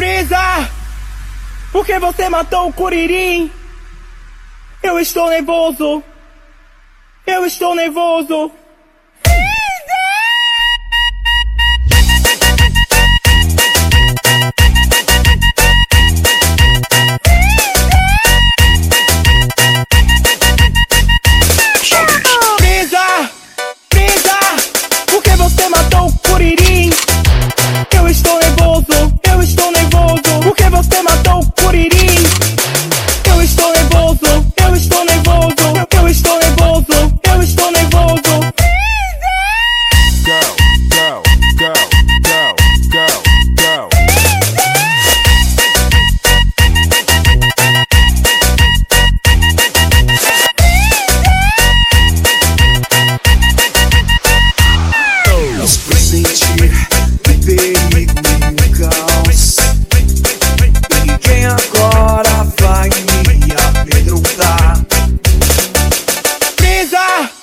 Freeza! Por que você matou o Curirim? Eu estou nervoso! Eu estou nervoso! sentir que perigo me causa. E quem agora vai me amedrontar? Prisa!